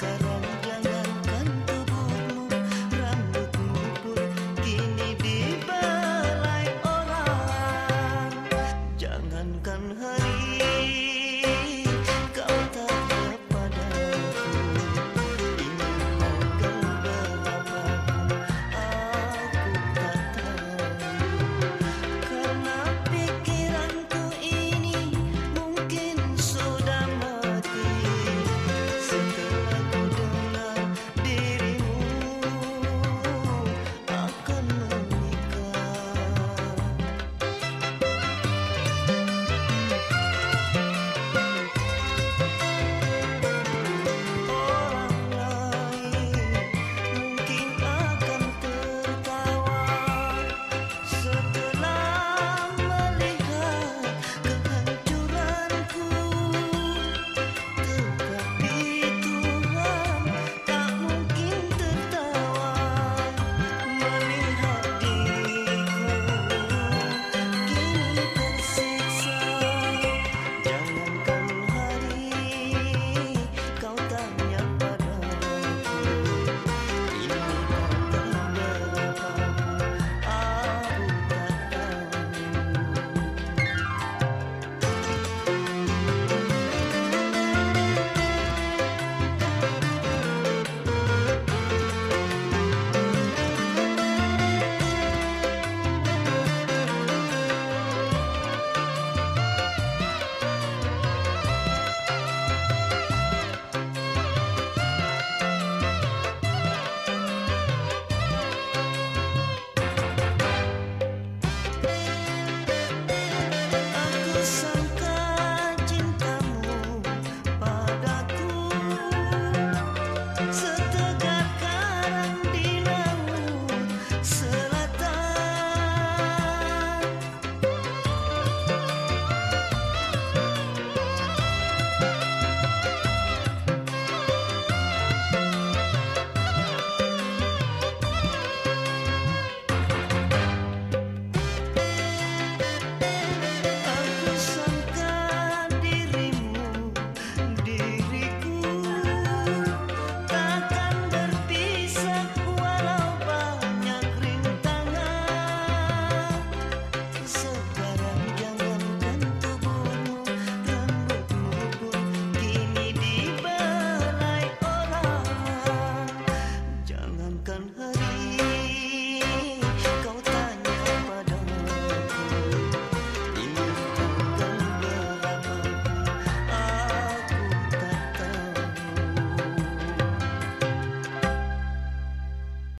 कर